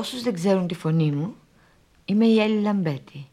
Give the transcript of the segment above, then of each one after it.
Όσους δεν ξέρουν τη φωνή μου, είμαι η Έλλη Λαμπέτη.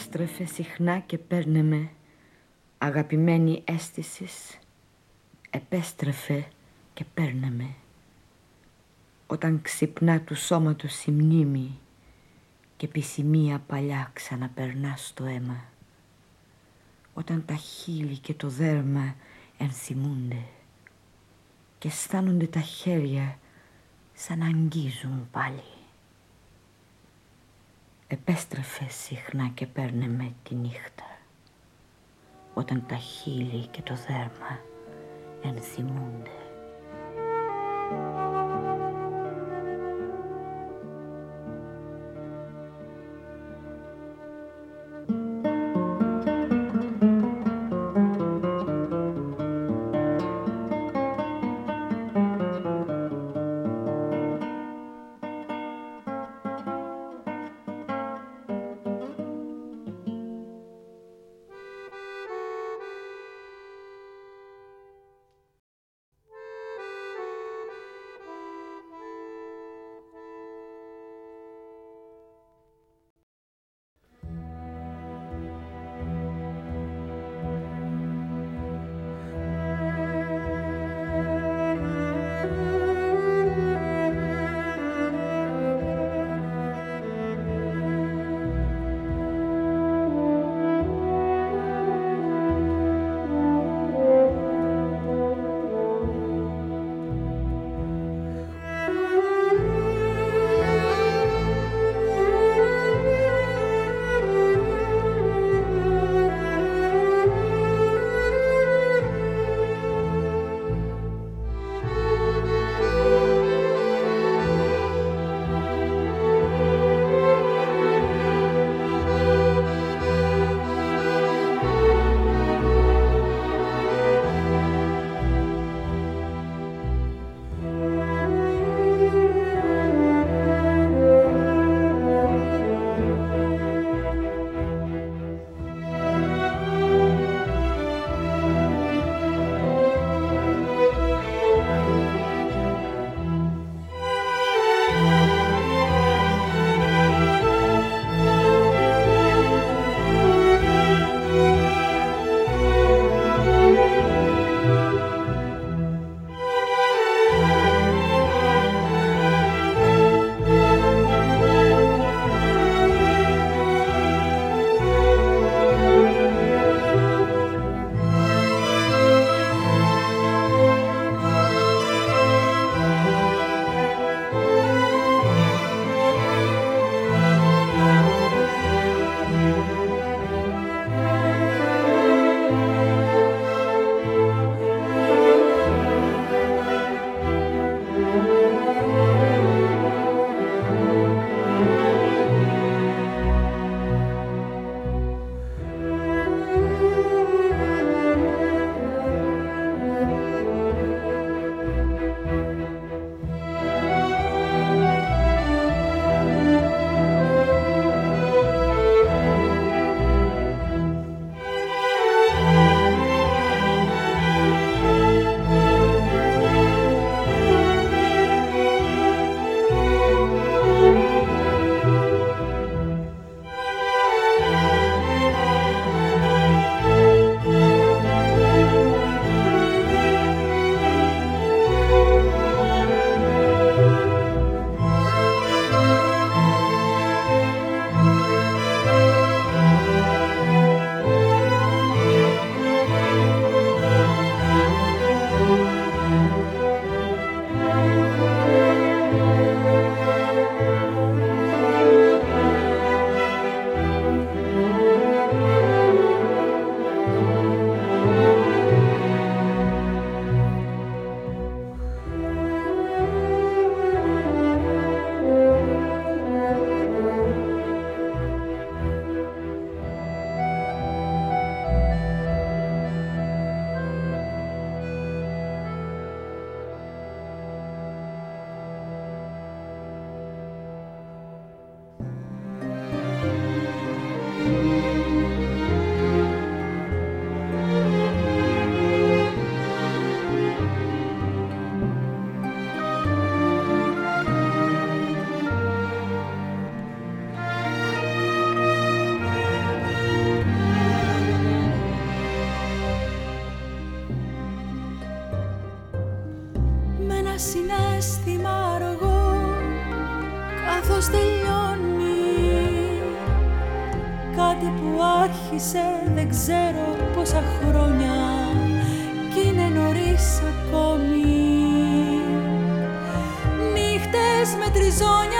Επέστρεφε συχνά και παίρνε με Αγαπημένη αίσθησης. Επέστρεφε και παίρνε με Όταν ξυπνά του σώματος η μνήμη Και επισημία παλιά ξαναπερνά στο αίμα. Όταν τα χείλη και το δέρμα ενθυμούνται Και αισθάνονται τα χέρια σαν να αγγίζουν πάλι επέστρεφε συχνά και παίρνε με τη νύχτα όταν τα χείλη και το δέρμα ενθυμούνται. ξέρω πόσα χρόνια κι είναι νωρίς ακόμη. Νύχτες με τριζόνια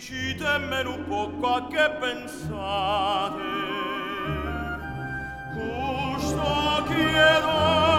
Ditemelo un poco a che pensate. Custo chiedo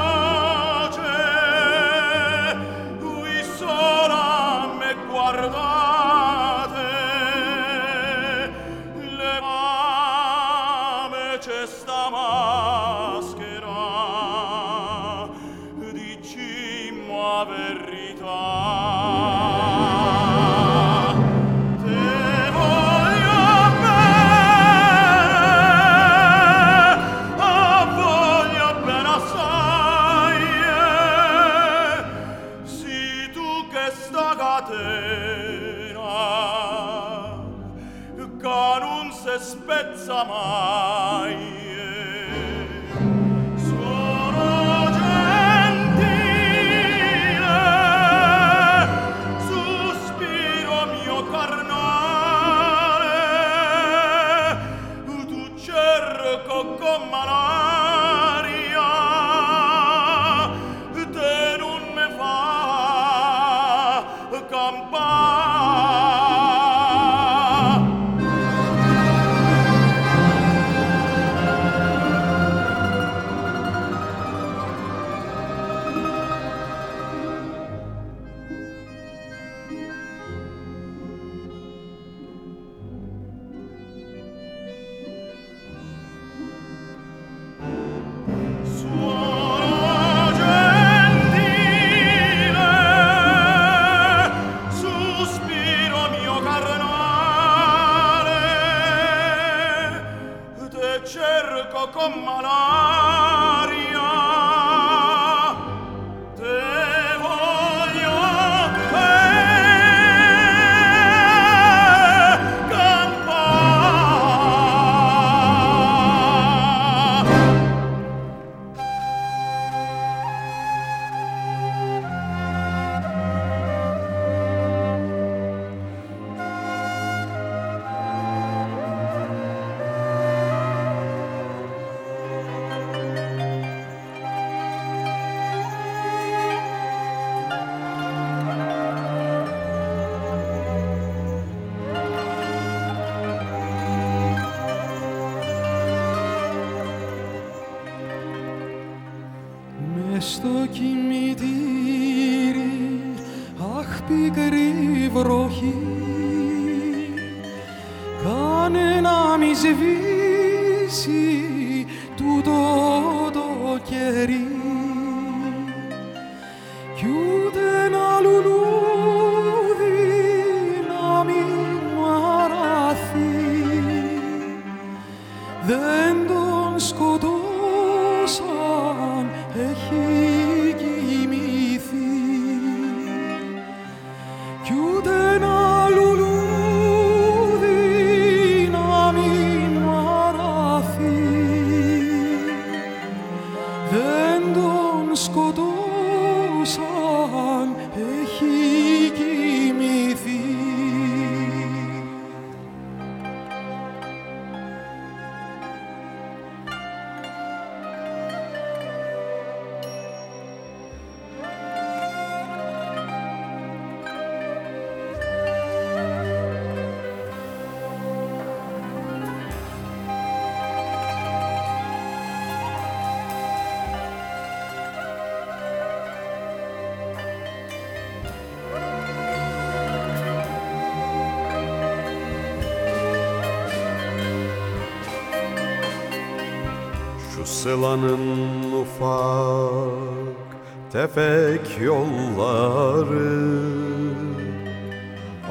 Sıla'nın ufak tefek yolları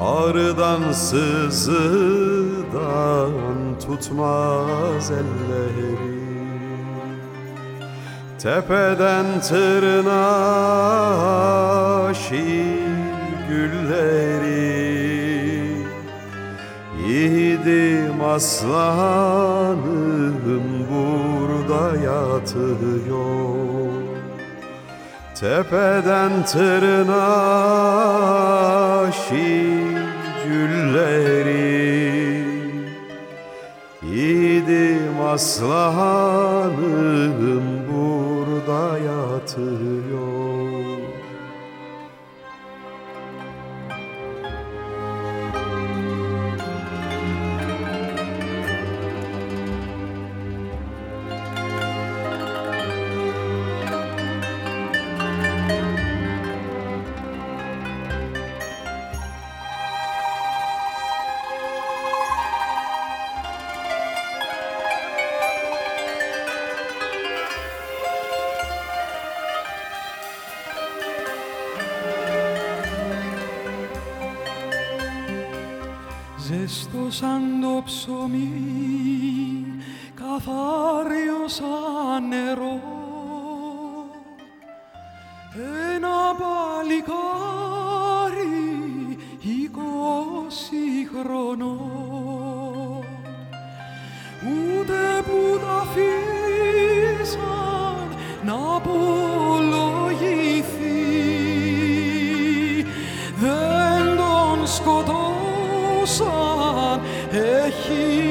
Ağrıdan sızıdan tutmaz elleri. Tepeden tırnağa şiir gülleri Yiğidim aslanım yatıyor Tepeden tırnağa şiir gülleri Yiğidim aslanım burada yatıyor σαν νερό. Ένα παλικάρι είκοσι χρονών. Ούτε που τα αφήσαν να απολογηθεί. Δεν τον σκοτώσαν έχει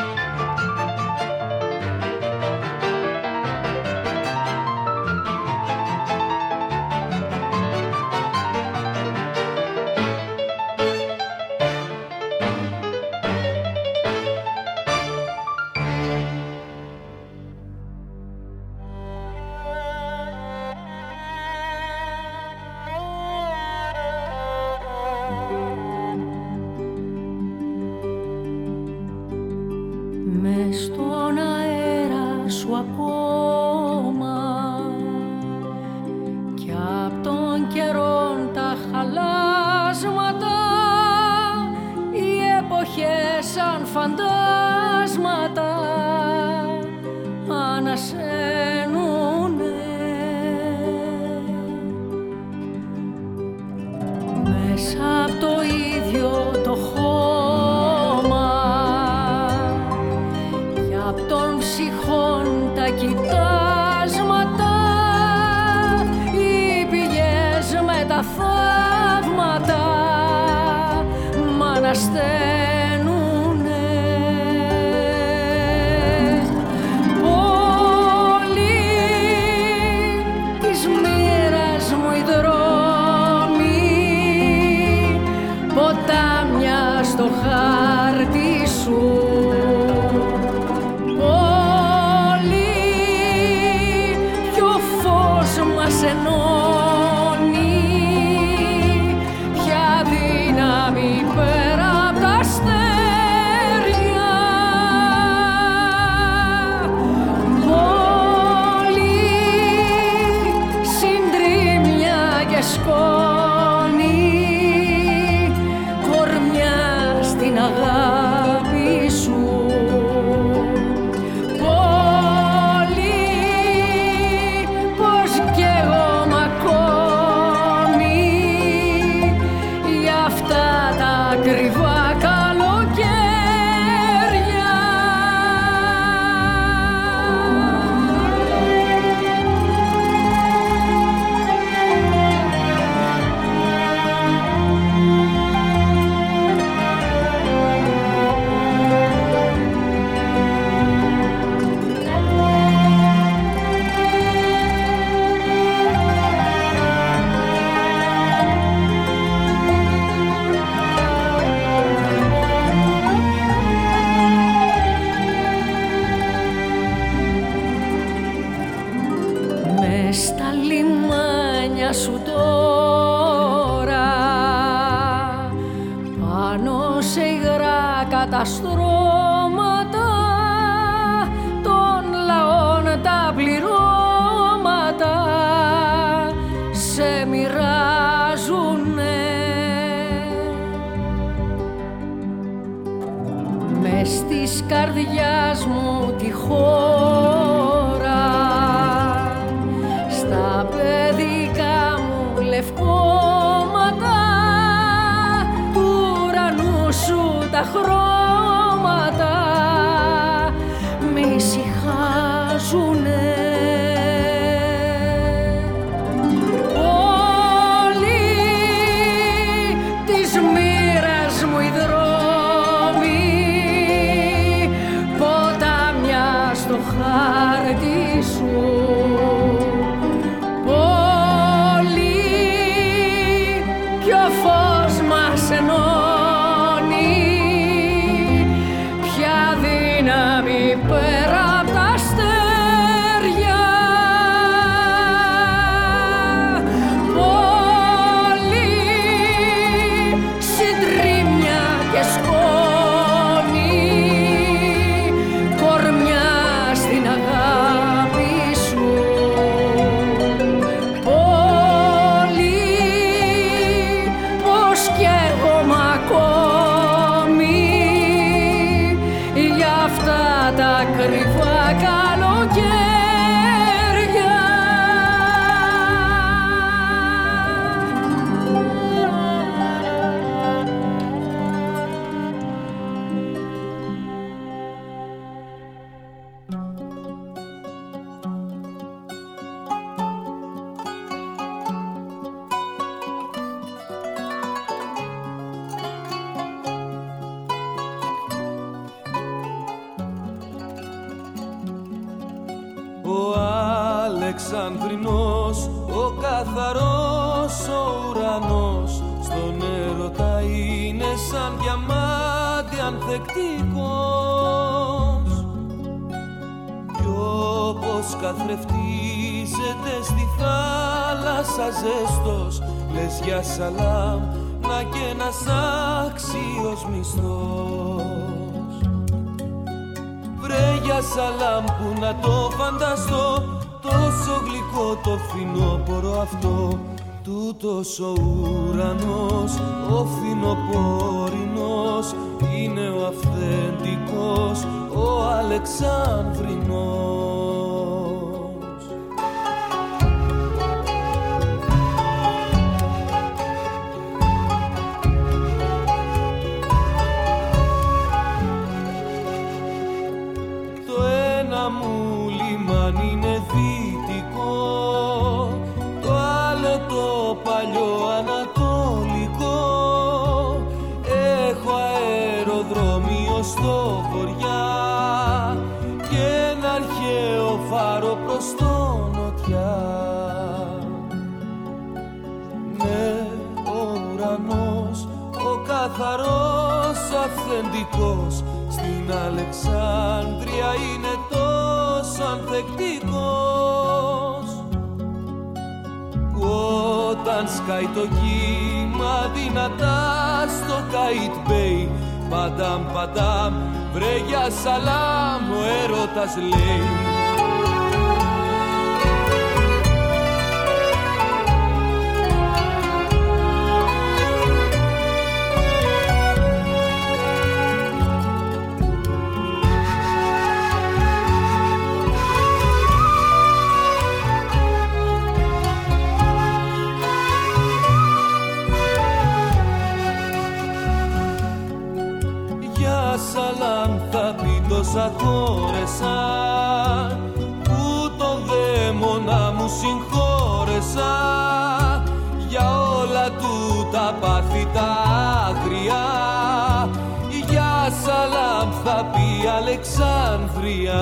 Αλεξάνδρεια.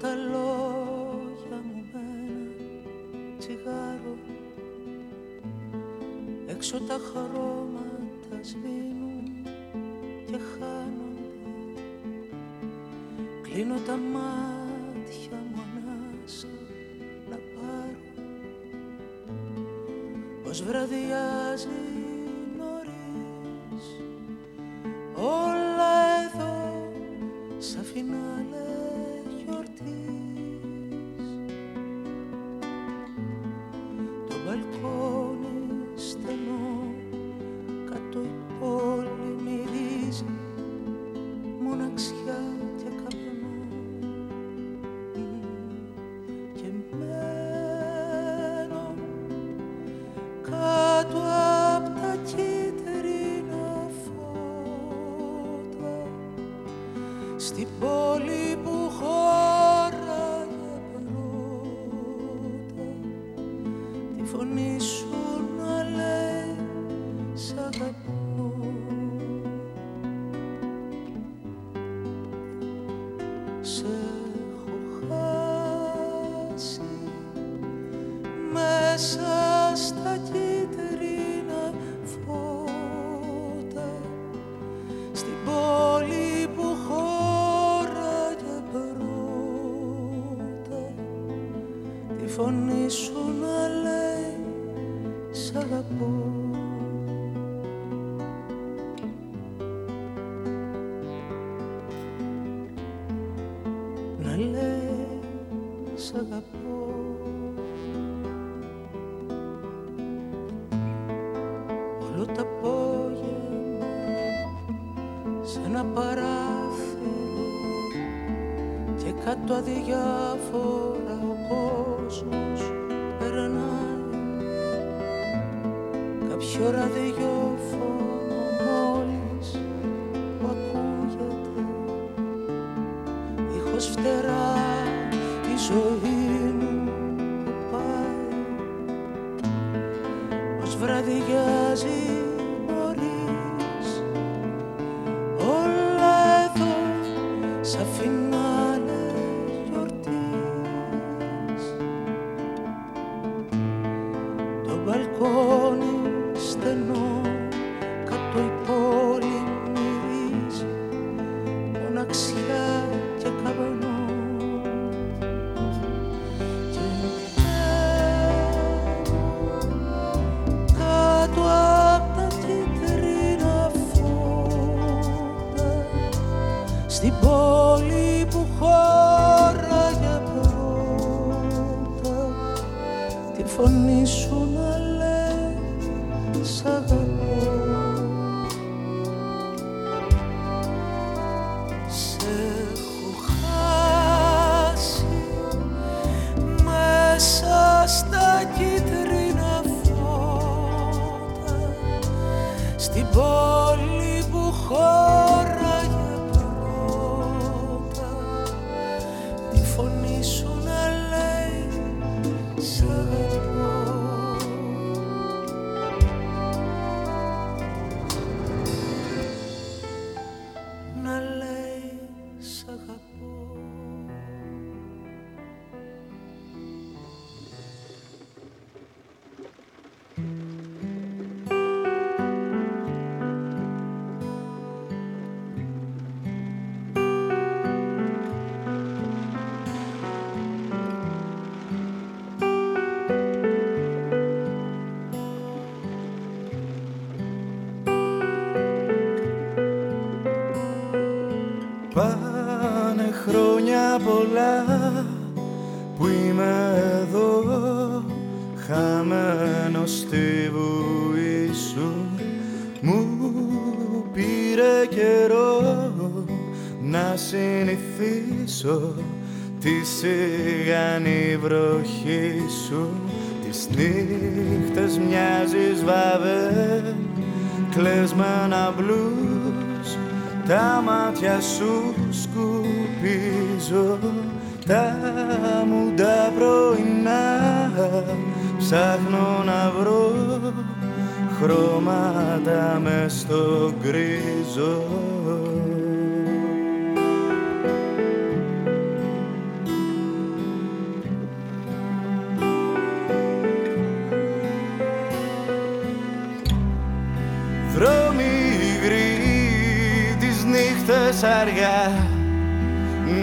τα λόγια μου με ένα τσιγάρο. Έξω τα χρώματα σβήνουν και χάνονται. Κλείνω τα μάτια tanto a digas.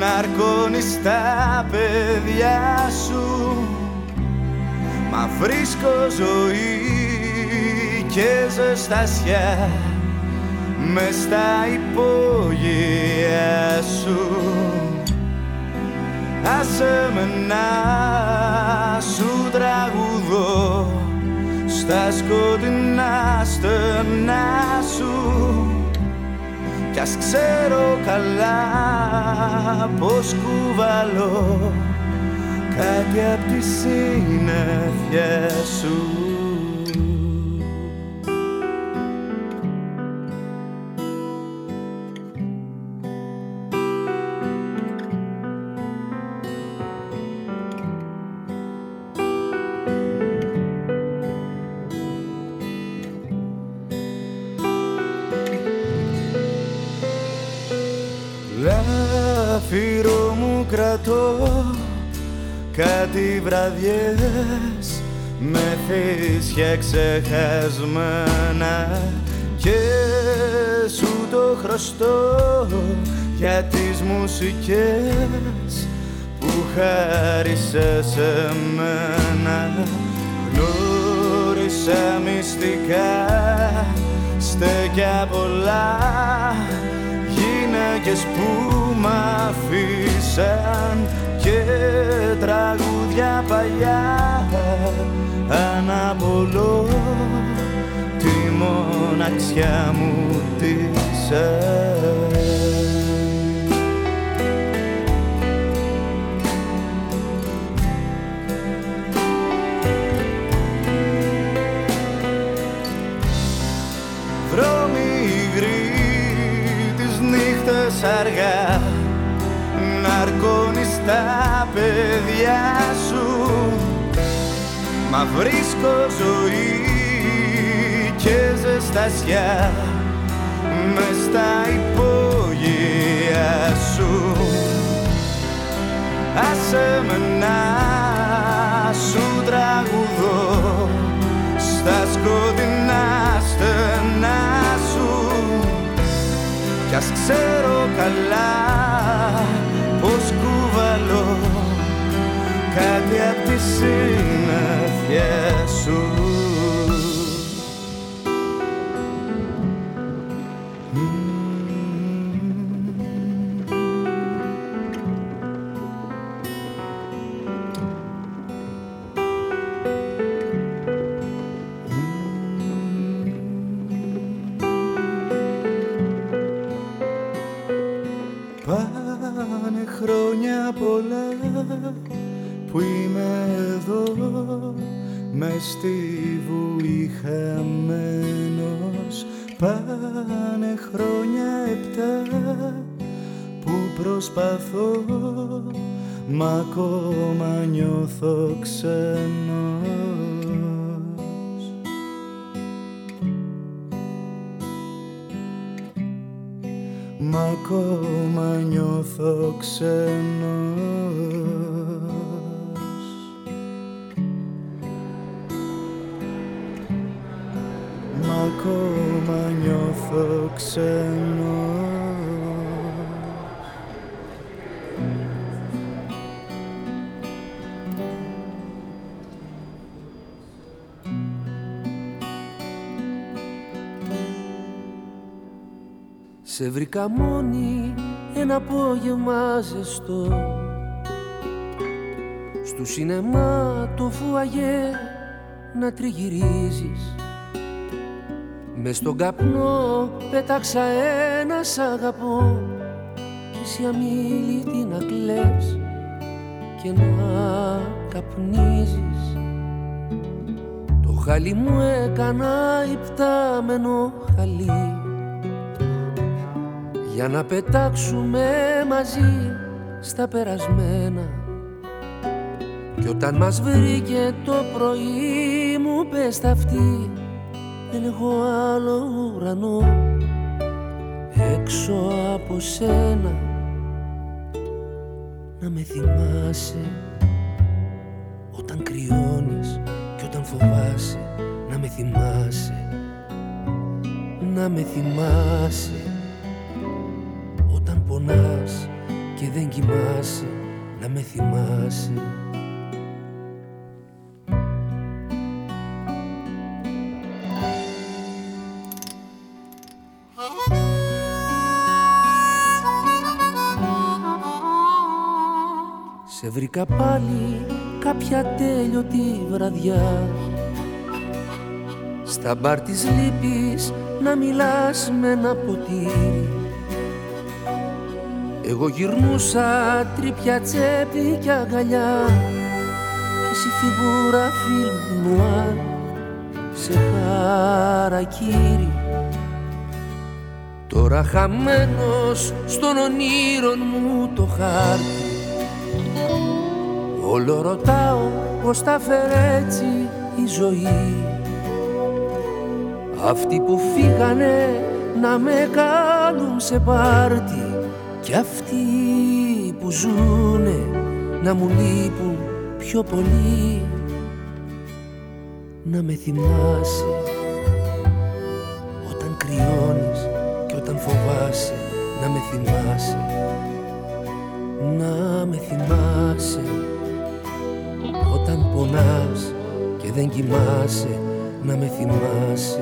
Να αρκώνεις τα παιδιά σου. Μα βρίσκω ζωή και ζεστασιά μες στα υπόγεια σου. Άσε με να σου τραγουδώ στα σκοτεινά στενά σου. Κι ας ξέρω καλά πως κουβαλώ κάτι απ' τη συνέφια σου κάτι βραδιές με φύσια ξεχασμένα. Και σου το χρωστώ για τις μουσικές που χάρισε σε μένα. Γνώρισα μυστικά στέκια πολλά γυναίκες που μ' αφήσαν. Και τραγούδια παλιά αναπολώ τη μοναξιά μου τη Δρόμοι υγροί τις νύχτες αργά ναρκώνεις τα παιδιά σου. Μα βρίσκω ζωή και ζεστασιά μες στα υπόγεια σου. Άσε με να σου τραγουδώ στα σκοτεινά στενά σου. Κι ας ξέρω καλά πως κουβαλώ κάτι απ' τη συνάφια σου βρήκα μόνη ένα απόγευμα ζεστό. Στου σινεμά το φουαγέ να τριγυρίζεις. Μες στον καπνό πέταξα ένα σ' αγαπώ. Κι εσύ αμήλυτη να κλαις και να καπνίζεις. Το χαλί μου έκανα υπτάμενο χαλί Για να πετάξουμε μαζί στα περασμένα. Κι όταν μας βρήκε το πρωί μου πες τα αυτή δεν έχω άλλο ουρανό έξω από σένα να με θυμάσαι όταν κρυώνεις και όταν φοβάσαι. Να με θυμάσαι να με θυμάσαι. όταν πονάς και δεν κοιμάσαι να με θυμάσαι. Σε βρήκα πάλι κάποια τέλειωτη βραδιά. Στα μπαρ της λύπης να μιλάς με ένα ποτήρι Εγώ γυρνούσα τρίπια τσέπη και αγκαλιά. Και εσύ φιγούρα φιλμ νουάρ σε χαρακύρι. Τώρα χαμένος στον ονείρον μου το χάρτη. Όλο ρωτάω πως τα φέρε έτσι η ζωή. Αυτοί που φύγανε να με κάνουν σε πάρτι Κι αυτοί που ζουνε να μου λείπουν πιο πολύ Να με θυμάσαι όταν κρυώνεις και όταν φοβάσαι να με θυμάσαι να με θυμάσαι. Όταν πονάς και δεν κοιμάσαι να με θυμάσαι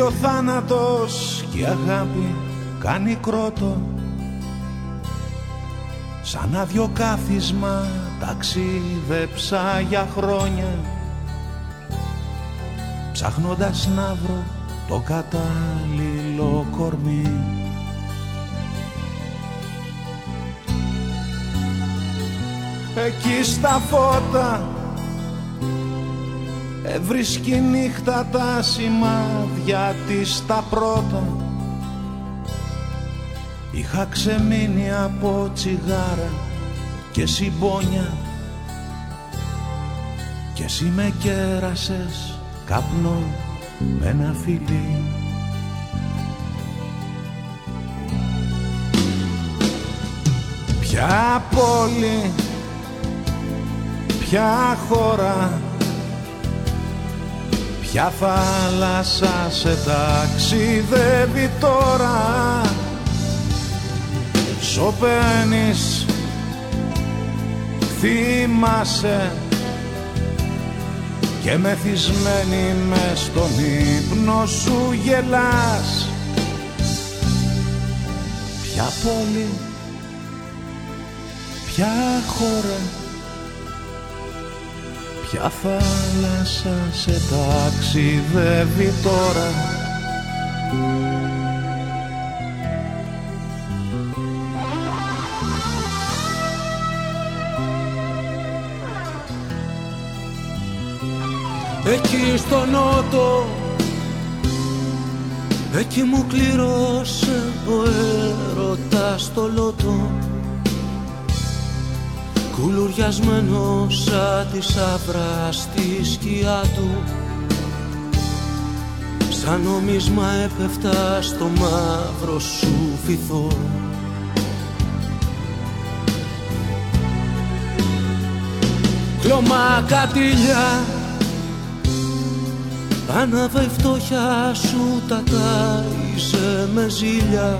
που τρίζει ο θάνατος και η αγάπη κάνει κρότο. Σαν άδειο κάθισμα ταξίδεψα για χρόνια ψάχνοντας να βρω το κατάλληλο κορμί. Εκεί στα φώτα Έβρισκει νύχτα τα σημάδια της τα πρώτα. Είχα ξεμείνει από τσιγάρα και συμπόνια. Και εσύ με κέρασες καπνό με ένα φιλί. Ποια πόλη, ποια χώρα Ποια θάλασσα σε ταξιδεύει τώρα. Σωπαίνεις, θυμάσαι και μεθυσμένη με στον ύπνο σου γελάς. Ποια πόλη, ποια χώρα Ποια θάλασσα σε ταξιδεύει τώρα. Εκεί στο νότο Εκεί μου κλήρωσε ο έρωτας το λότο Κουλουριασμένος σαν τη σαύρα στη σκιά του. Σαν νομίσμα έπεφτα στο μαύρο σου φυθό Κλωμά κατήλια Άναβε η φτώχεια σου τα τάιζε με ζήλια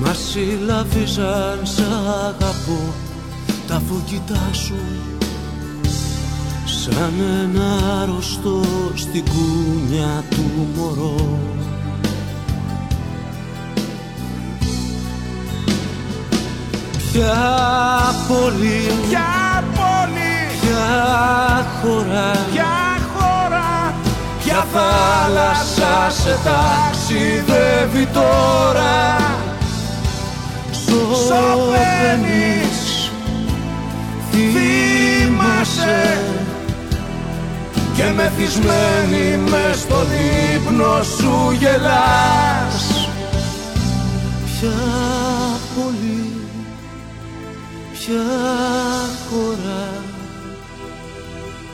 Μα συλλαβίζαν σ' αγαπώ τα φωκητά σου. Σαν ένα αρρωστό στην κούνια του μωρό. Ποια πόλη, Ποια πόλη, ποια χώρα, ποια χώρα ποια θάλασσα σε ταξιδεύει τώρα Σωπαίνεις, θυμάσαι και μεθυσμένη μες στον ύπνο σου γελάς. Ποια πόλη, ποια χώρα.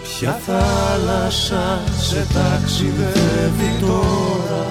Ποια θάλασσα σε ταξιδεύει τώρα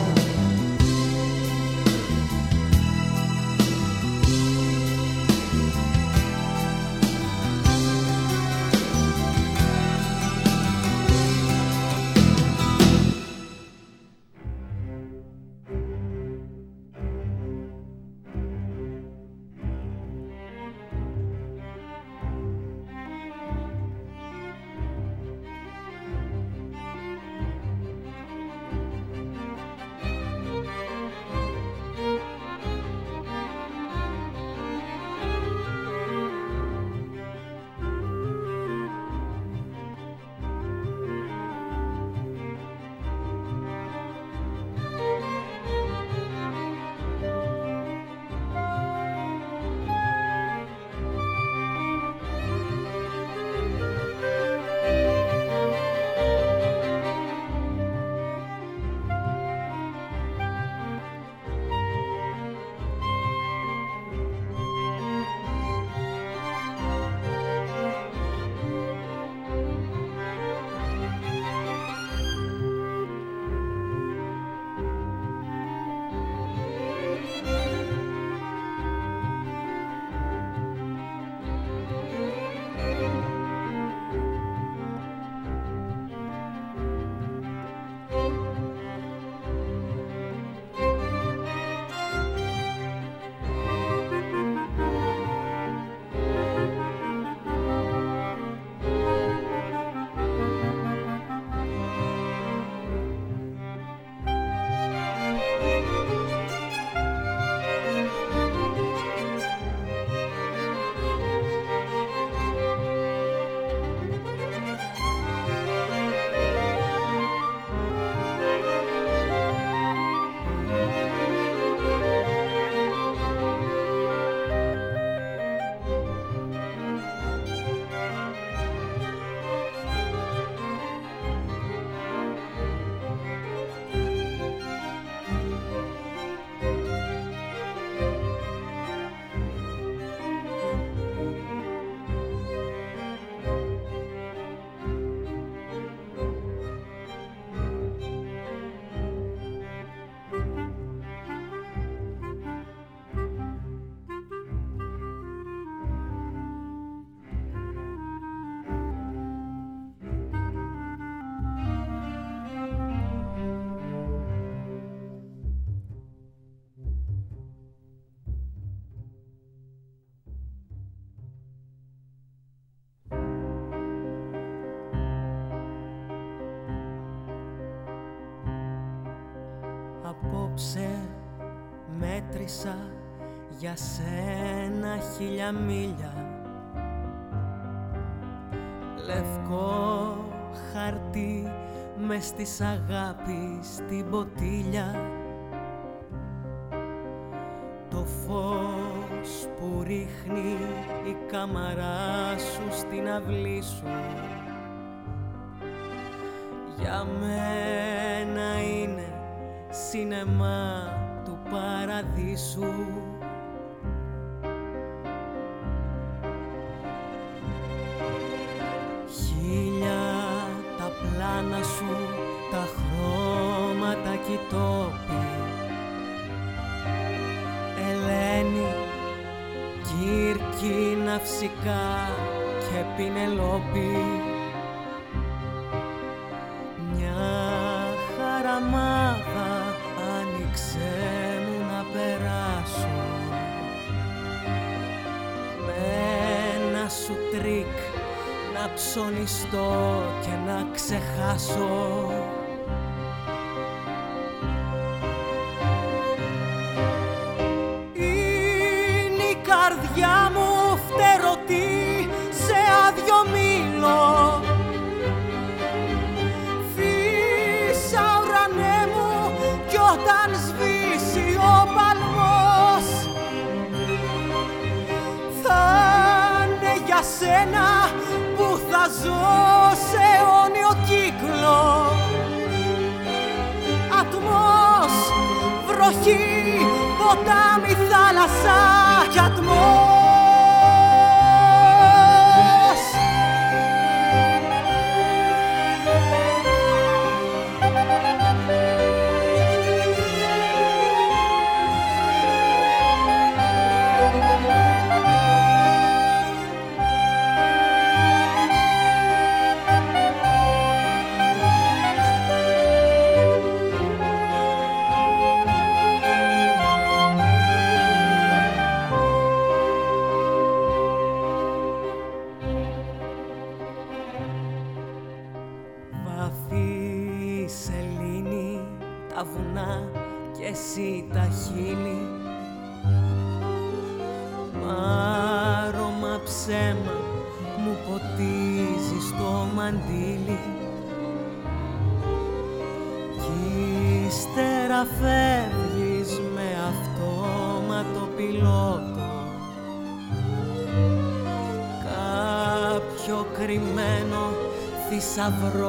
για σένα χίλια μίλια. Λευκό χαρτί με στις αγάπης στην ποτήλια. Το φως που ρίχνει η κάμαρά σου στην αυλή σου. Για μένα είναι σινεμά του παραδείσου Κύρκη, Ναυσικά και Πινελόπη Μια χαραμάδα άνοιξε μου να περάσω. Με ένα σου τρικ να ψωνιστώ και να ξεχάσω σένα που θα ζω σε αιώνιο κύκλο. Ατμός, βροχή, ποτάμι, θάλασσα κι ατμός ковром.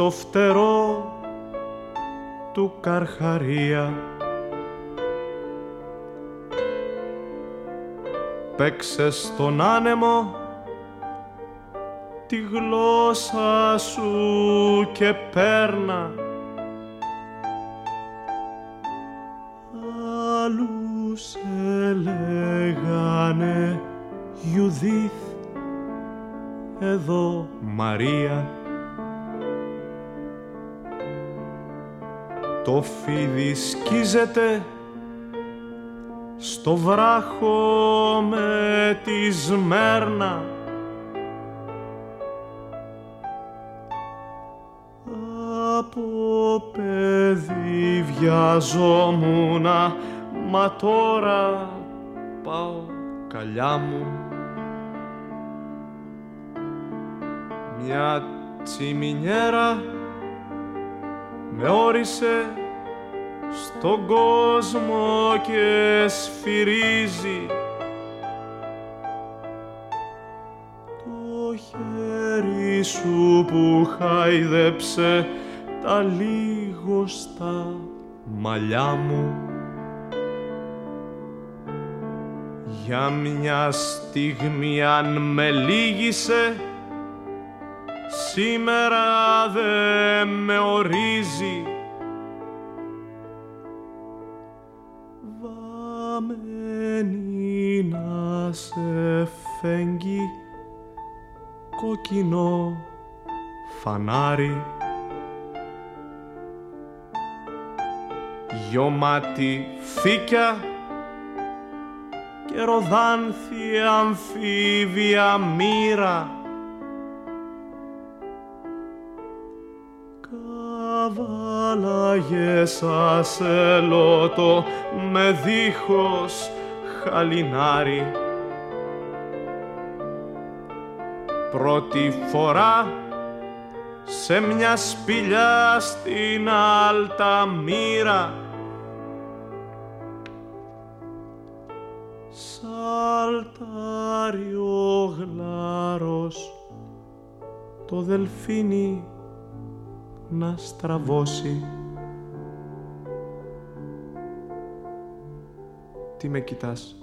Στο φτερό του Καρχαρία. Παίξε στον άνεμο τη γλώσσα σου και πέρνα το φίδι σκίζεται στο βράχο με τη σμέρνα. Από παιδί βιαζόμουνα μα τώρα πάω καλιά μου. Μια τσιμινιέρα με όρισε στον κόσμο και σφυρίζει. Το χέρι σου που χάιδεψε τα λίγωστα μαλλιά μου. Για μια στιγμή αν με λύγησε σήμερα δε με ορίζει φανάρι γιωμάτι φύκια και ροδάνθη αμφίβια μοίρα. Καβάλαγες ασελότο με δίχως χαλινάρι. Πρώτη φορά σε μια σπηλιά στην Αλταμύρα. Σαλτάρει ο γλάρος το δελφίνι να στραβώσει. Τι με κοιτάς;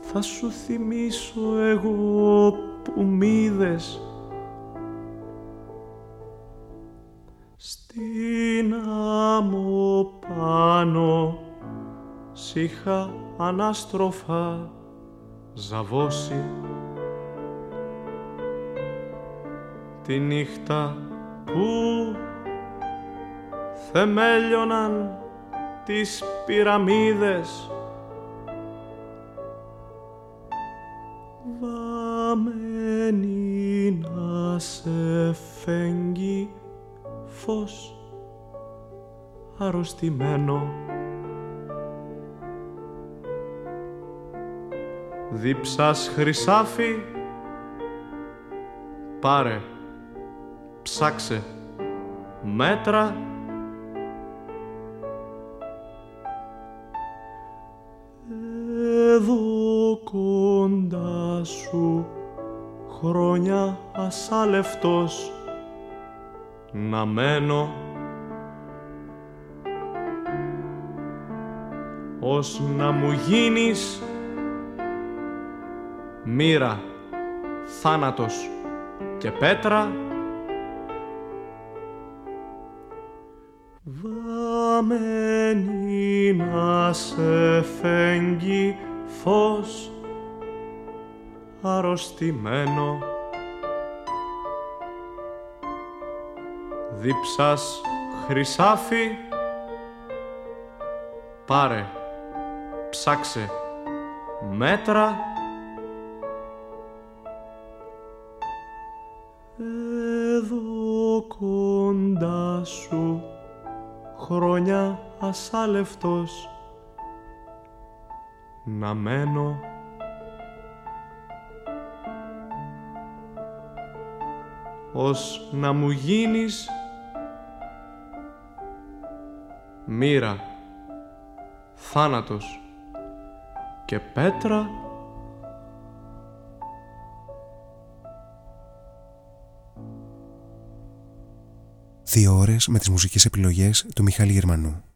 Θα σου θυμίσω εγώ που μ' είδες είχα ανάστροφα ζαβώσει. Τη νύχτα που θεμέλιωναν τις πυραμίδες. Βαμμένη να σε φέγγει φως αρρωστημένο δίψας χρυσάφι. Πάρε ψάξε μέτρα. Εδώ κοντά σου χρόνια ασάλευτος να μένω. Ως να μου γίνεις μοίρα, θάνατος και πέτρα. Βαμμένη να σε φέγγει φως αρρωστημένο. Δίψας χρυσάφι πάρε ψάξε μέτρα να μένω. Ως να μου γίνεις μοίρα, θάνατος και πέτρα. Δύο ώρες με τις μουσικές επιλογές του Μιχάλη Γερμανού.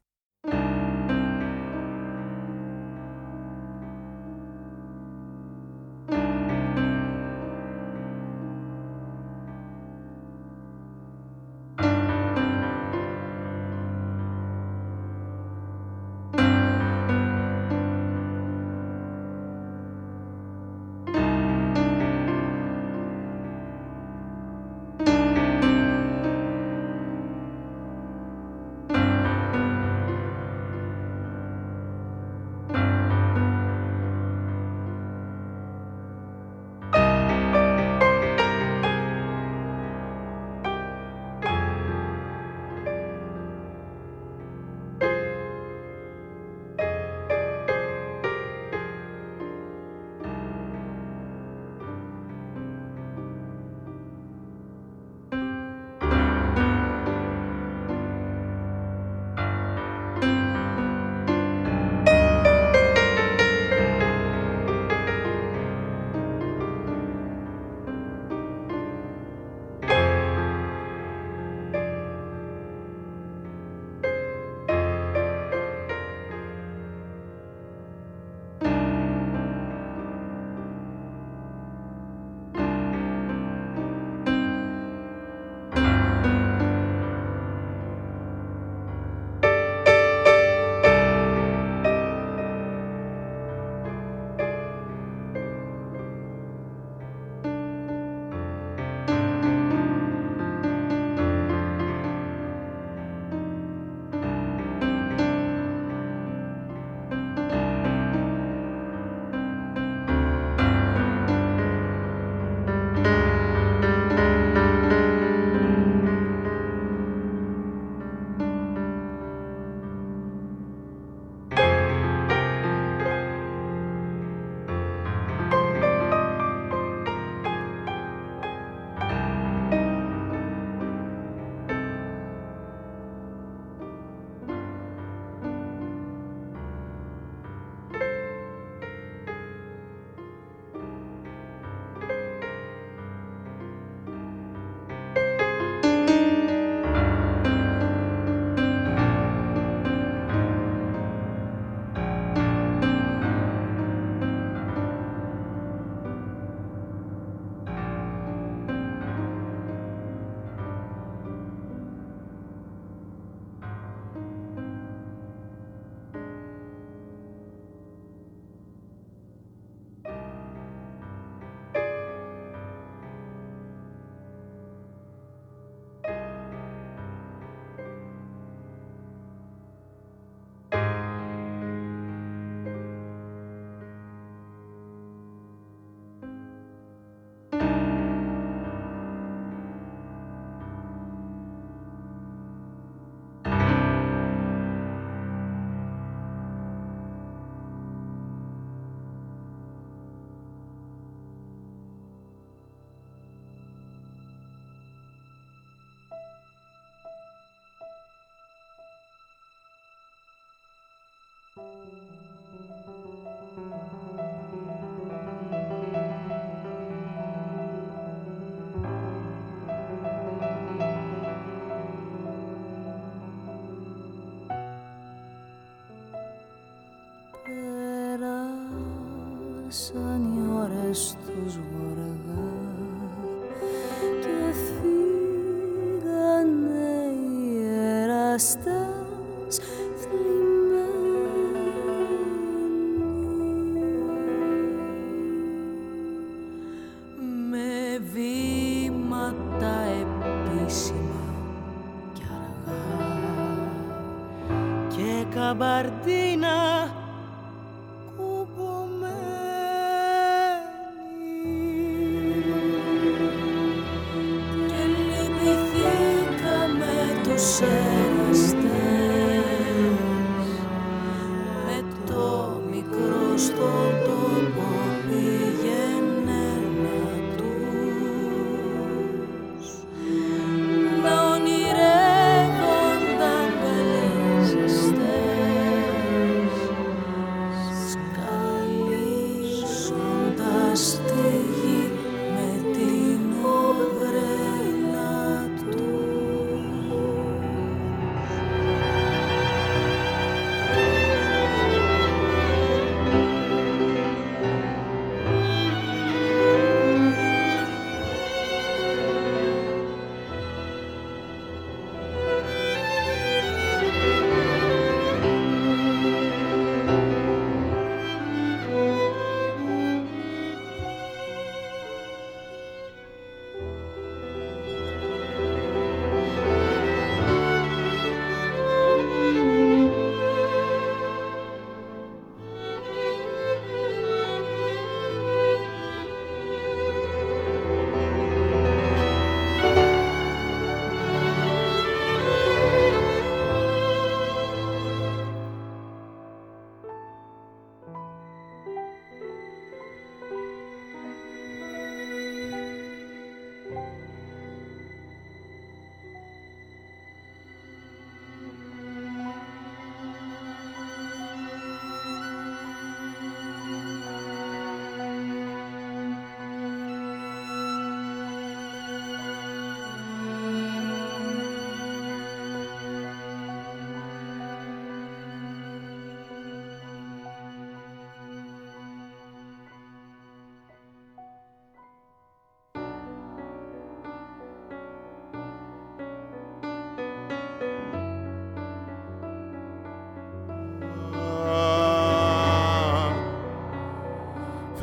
Πέρασαν οι ώρες τους γοργά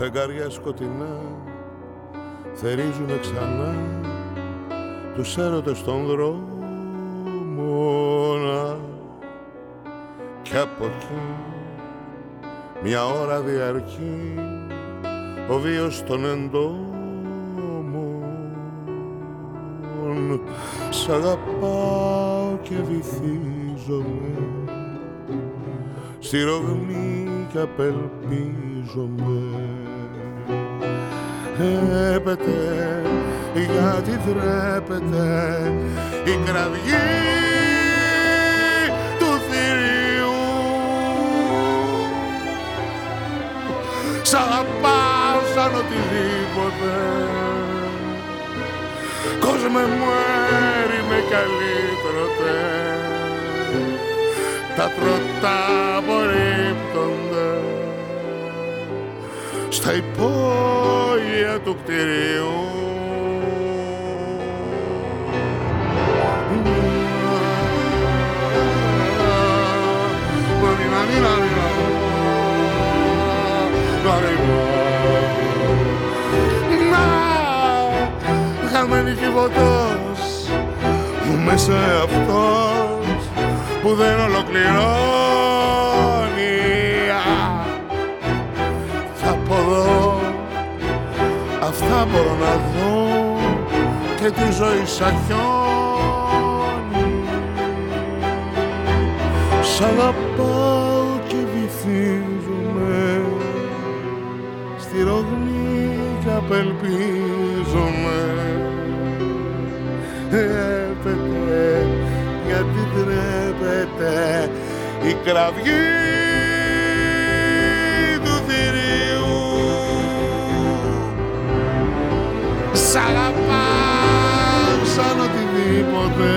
φεγγάρια σκοτεινά θερίζουν ξανά τους έρωτες των δρόμων. Και από εκεί μια ώρα διαρκεί ο βίος των εντόμων. Σ' αγαπάω και βυθίζομαι στη ρογμή και απελπίζομαι Έπεται γιατί δρέπεται η κραυγή του θηρίου Σ' αγαπάω σαν οτιδήποτε κόσμε μου έρημαι καλύτερο τα τροτά απορρίπτονται του κτηρίου. Να, χαμένη κυβωτός μου μέσα αυτός που δεν ολοκληρώνει αυτά μπορώ να δω και τη ζωή σαν χιόνι. Σ' αγαπάω και βυθίζομαι στη ρογμή και απελπίζομαι. Έπεται γιατί τρέπεται η κραυγή Σ' αγαπάω σαν οτιδήποτε.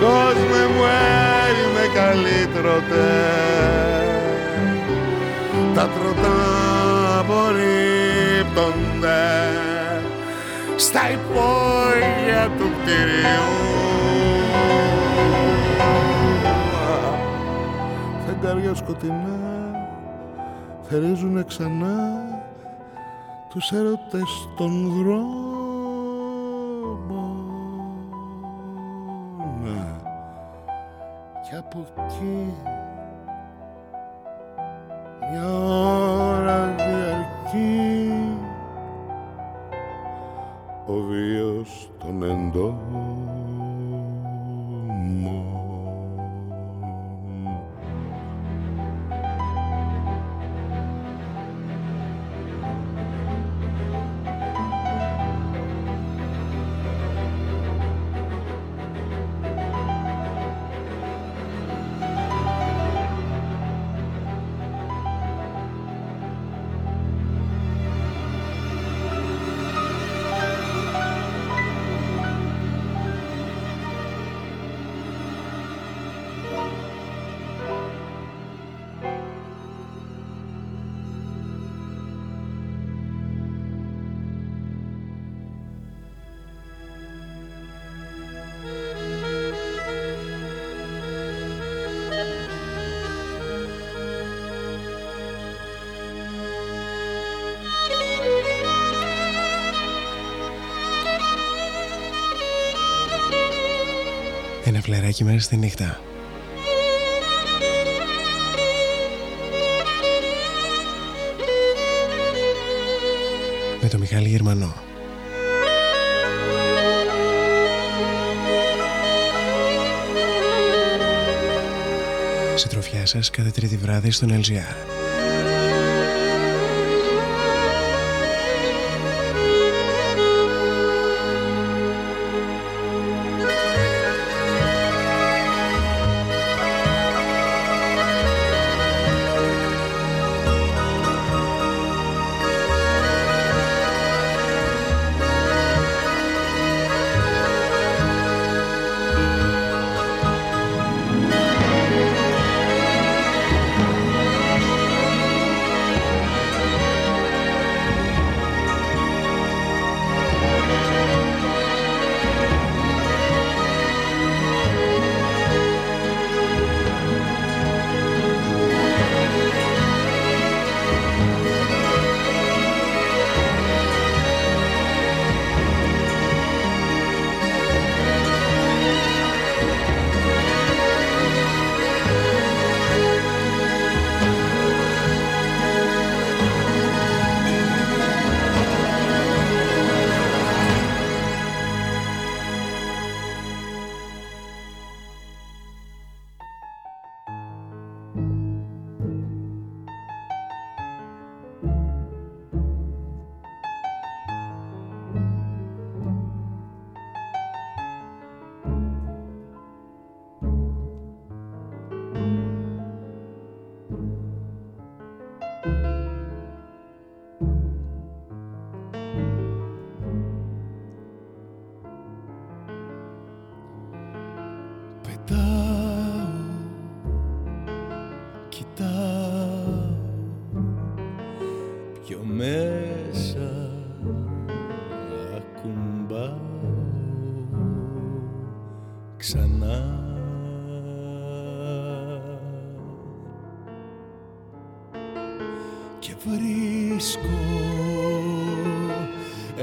Κόσμε μου έρημαι καλύτερο τα τροτά απορρίπτονται στα υπόγεια του κτηρίου. Φεγγάρια σκοτεινά θερίζουν ξανά τους έρωτες των δρόμων. Και από εκεί μια ώρα διαρκεί ο βίος των εντόμων φλεράκι μέσα στη νύχτα. Με το Μιχάλη Γερμανό. Συντροφιά σας κάθε τρίτη βράδυ στον LGR.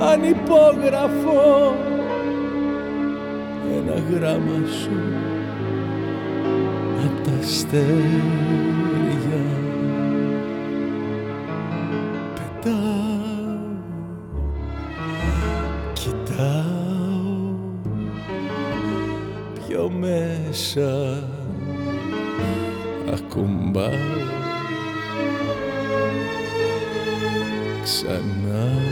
ανυπόγραφο. Ένα γράμμα σου αστέρια. Πετάω κοιτάω πιο μέσα. Ακουμπάω ξανά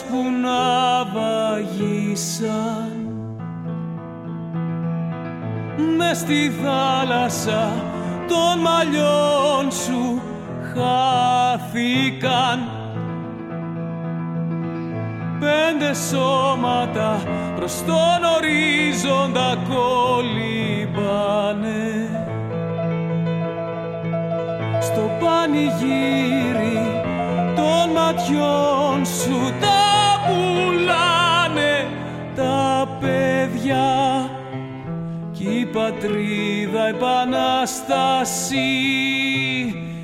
που να βαγίσαν μες στη θάλασσα των μαλλιών σου χάθηκαν. Πέντε σώματα προς τον ορίζοντα κολυμπάνε στο πανηγύρι των ματιών σου τα παιδιά κι η πατρίδα επανάσταση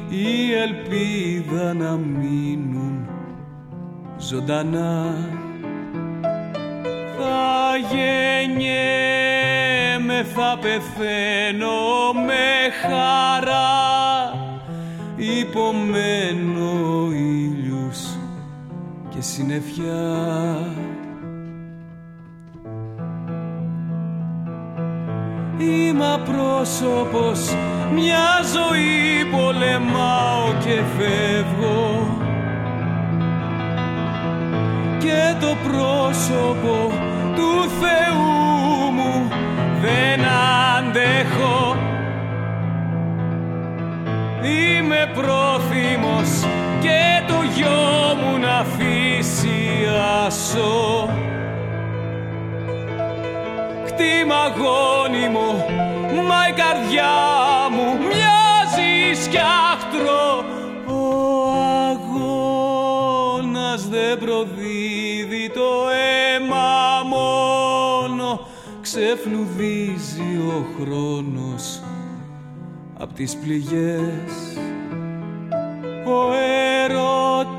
η ελπίδα να μείνουν ζωντανά. Θα γεννιέμαι, θα πεθαίνω με χαρά υπομένω ήλιους και συννεφιά Είμαι πρόσωπος, μια ζωή πολεμάω και φεύγω. Και το πρόσωπο του Θεού μου δεν αντέχω. Είμαι πρόθυμος και το γιο μου να θυσιάσω Χτίμα γόνιμο, μα η καρδιά μου μοιάζει σκιάχτρο Ο αγώνας δεν προδίδει το αίμα μόνο ξεφλουδίζει ο χρόνος απ' τις πληγές. Ο έρωτας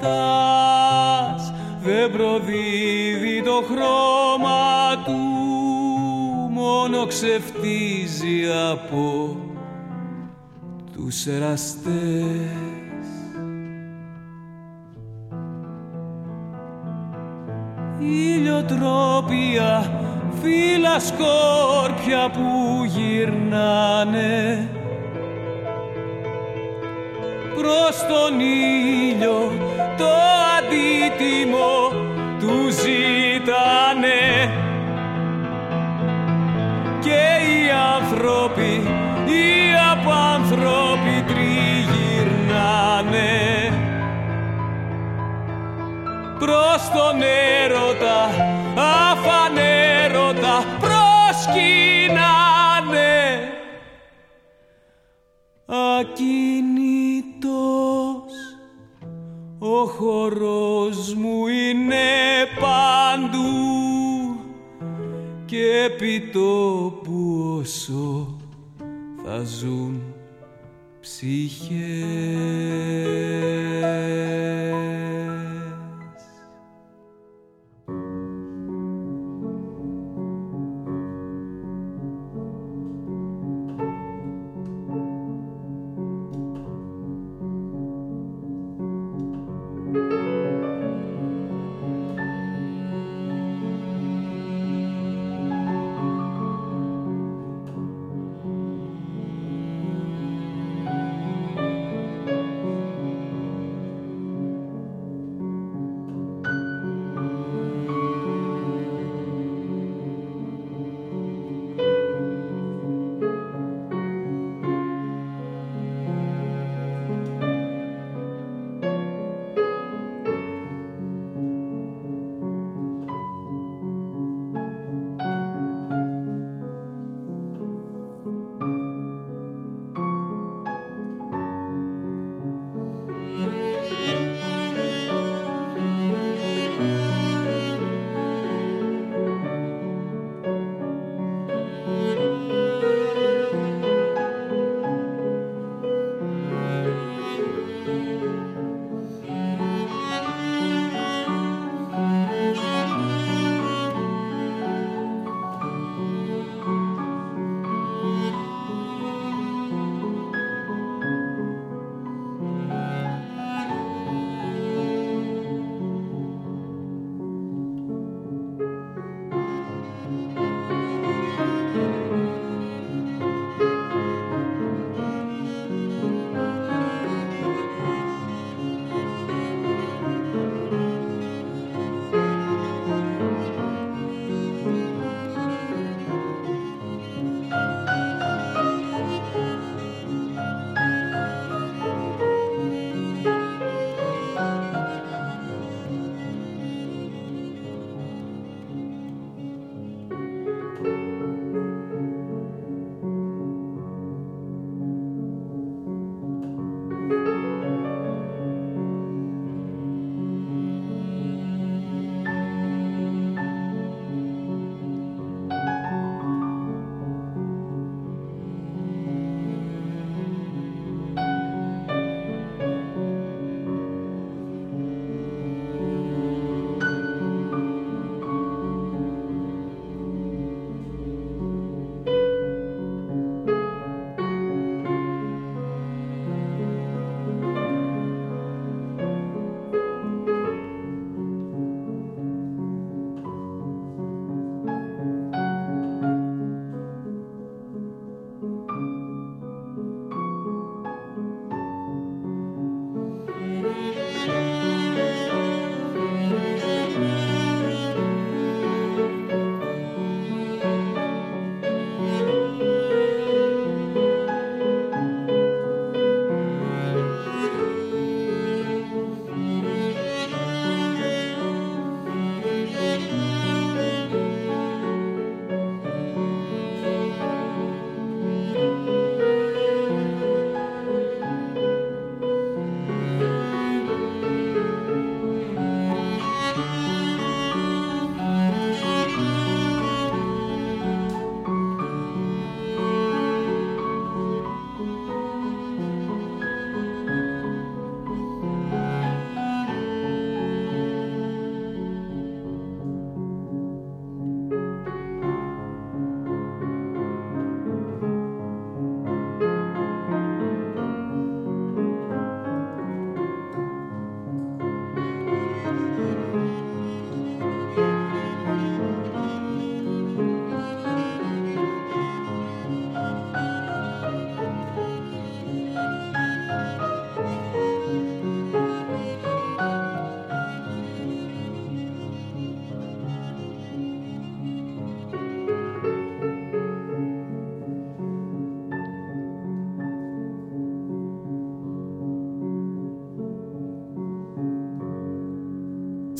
δεν προδίδει το χρώμα του μόνο ξεφτίζει από τους εραστές. Ηλιοτρόπια φύλλα σκόρπια που γυρνάνε προς τον ήλιο το αντίτιμο του ζητάνε προς τον έρωτα αφανέρωτα προσκυνάνε ακίνητος ο χορός μου είναι παντού και επί τόπου όσο θα ζουν ψυχές.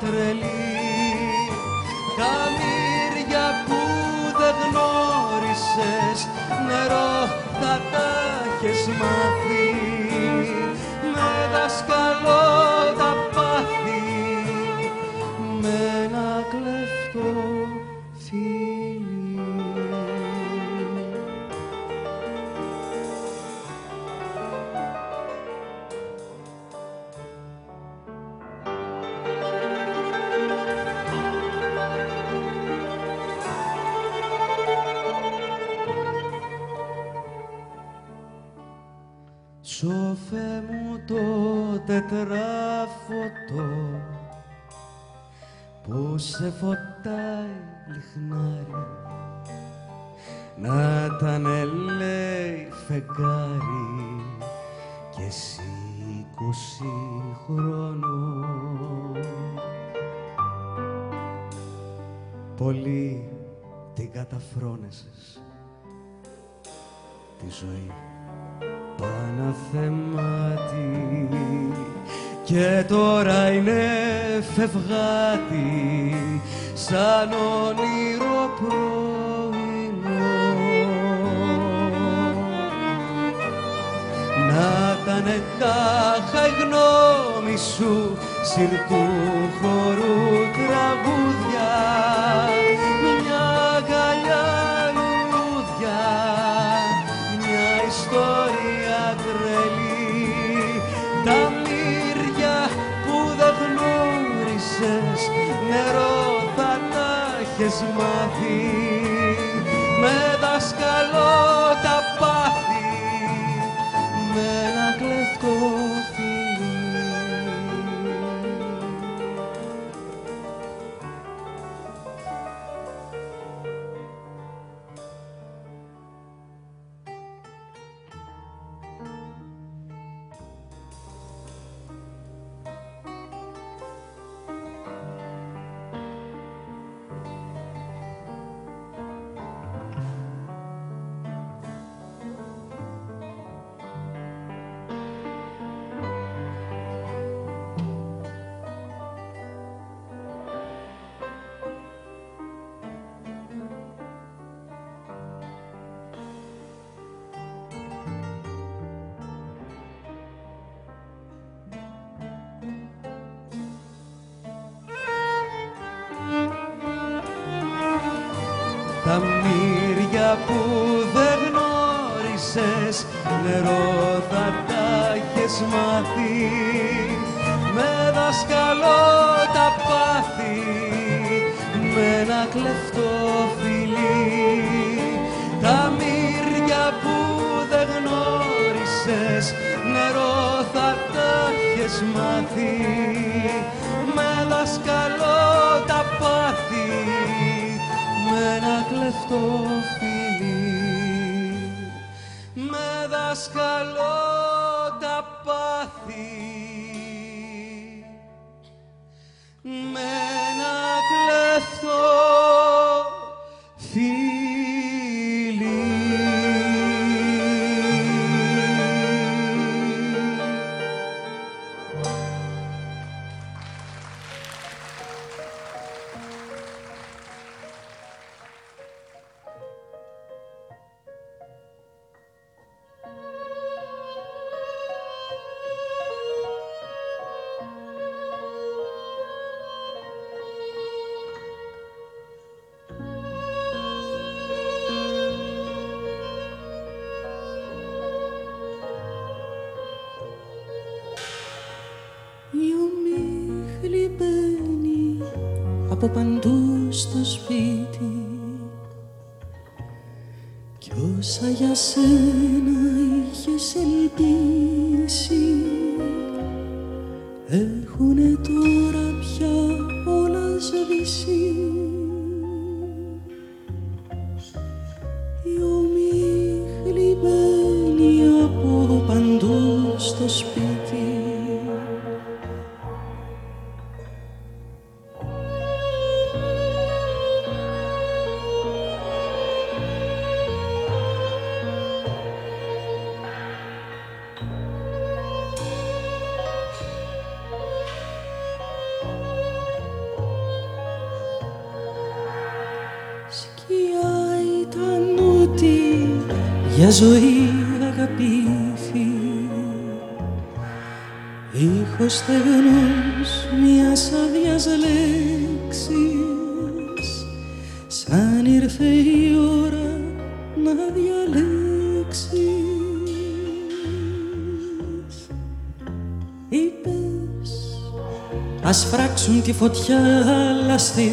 τρελή. Τα μύρια που δεν γνώρισες νερό θα τα έχεις μάθει. τετράφωτο που σε φωτάει λιχνάρι να τα λέει φεγγάρι και εσύ είκοσι χρόνο. Πολύ την καταφρόνεσες τη ζωή. Παναθεματί και τώρα είναι φευγάτη σαν όνειρο πρωινό. Να τανε τα γνώμη σου συρτού χορού μια ζωή αγαπήθη ήχος στεγνός μιας άδειας λέξης. Σαν ήρθε η ώρα να διαλέξεις, Είπες ας φράξουν τη φωτιά αλλά στη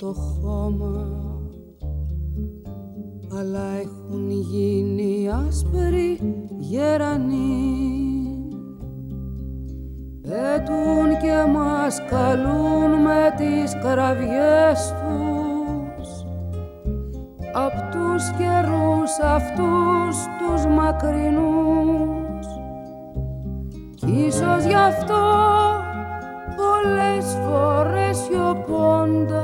Το χώμα. Αλλά έχουν γίνει άσπροι γερανοί. Πέτουν και μας καλούν με τις καραβιές τους. Απ' τους καιρούς αυτούς τους μακρινούς. Κι ίσως γι' αυτό πολλές φορές σιωπώντας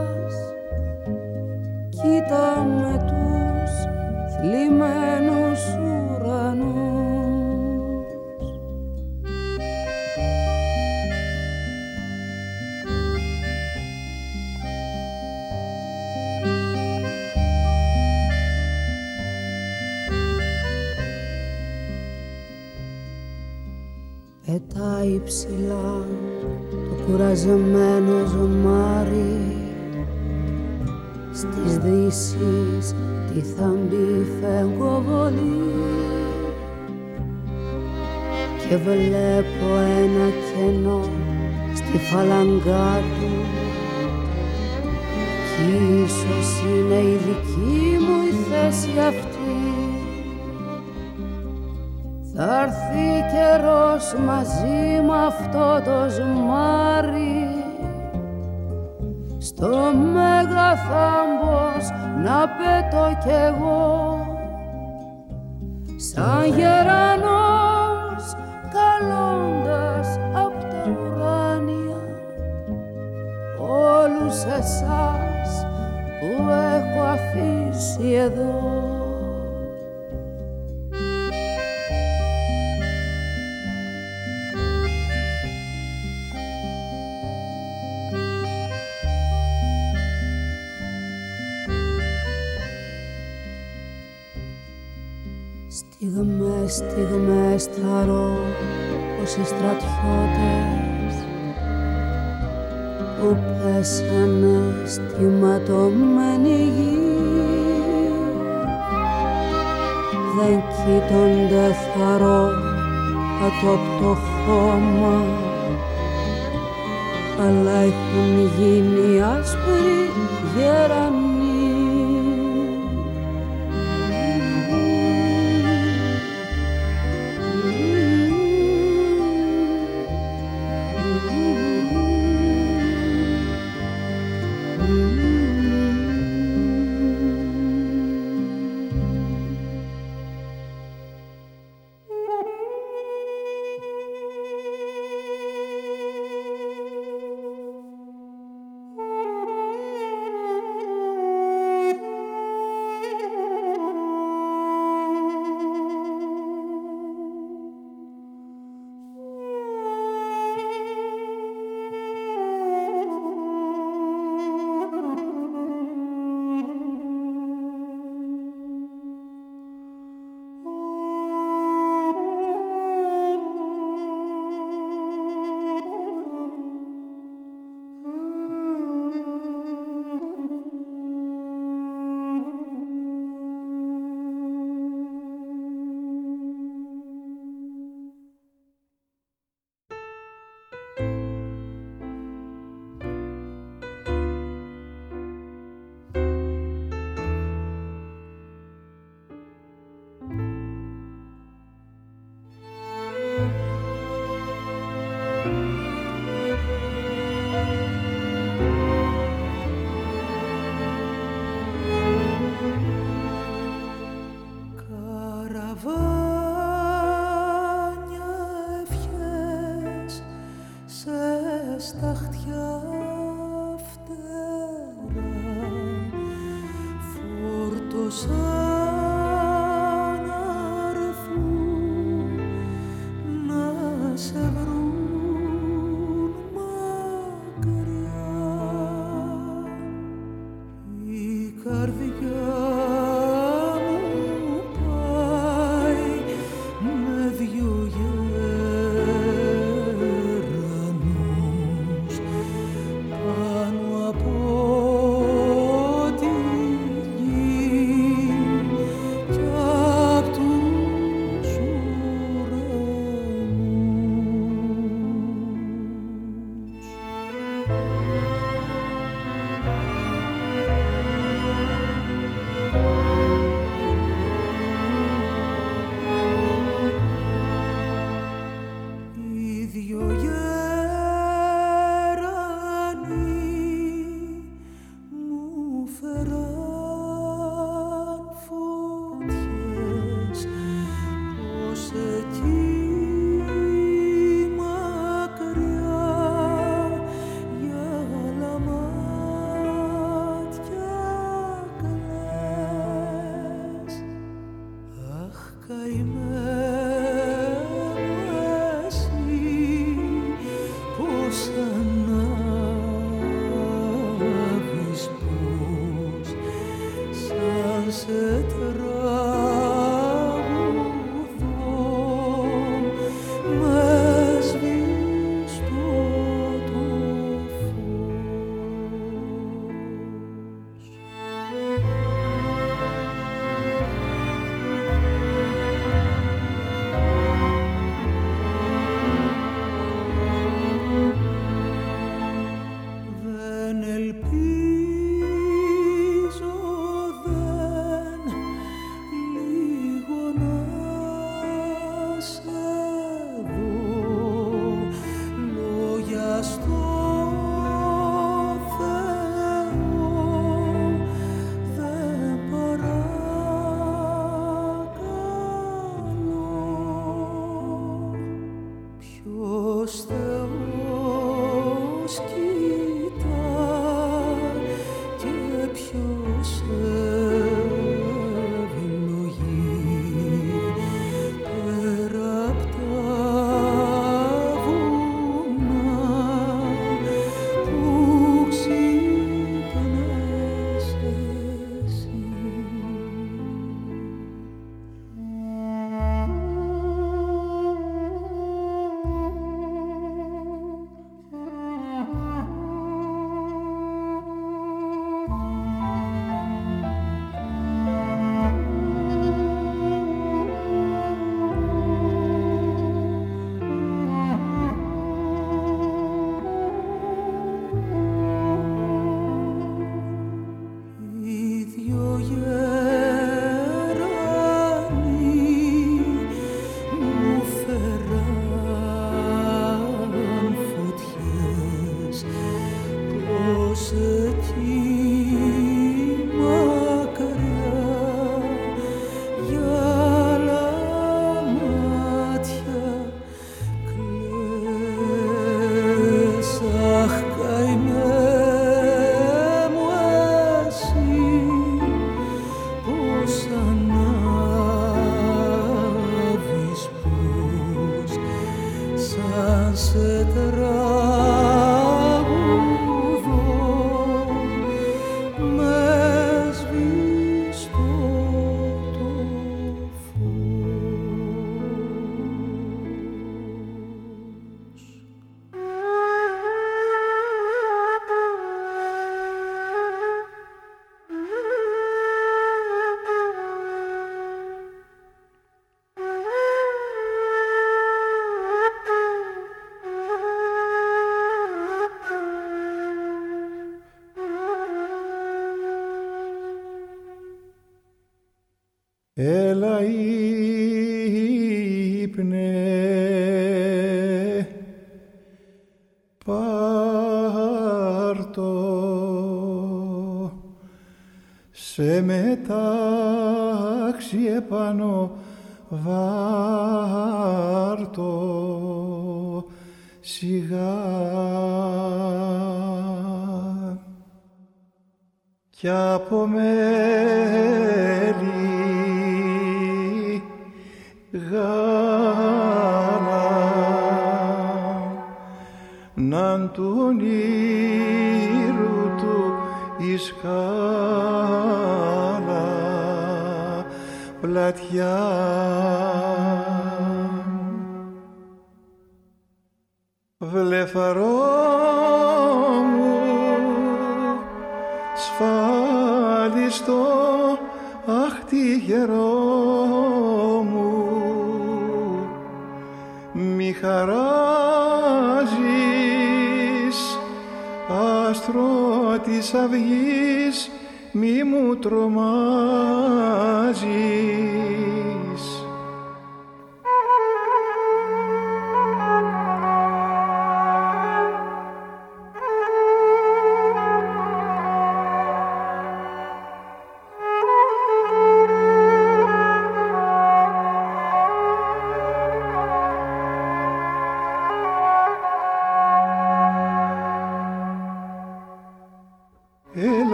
Πετάει ψηλά το κουραζεμένο ζωμάρι στις δύσεις τη θαμπή φεγγοβολή και βλέπω ένα κενό στη φαλαγκά του. Κι ίσως είναι η δική μου η θέση αυτή θα έρθει καιρός μαζί με αυτό το ζουμάρι στο μέγα θάμπος να πέτω κι εγώ. Σαν γερανός καλώντας απ' τα ουράνια. Όλους εσάς που έχω αφήσει εδώ στιγμές θαρώ πως οι στρατιώτες που πέσανε στη ματωμένη γη δεν κοίτονται θαρώ κάτω από το χώμα αλλά έχουν γίνει άσπροι γερανοί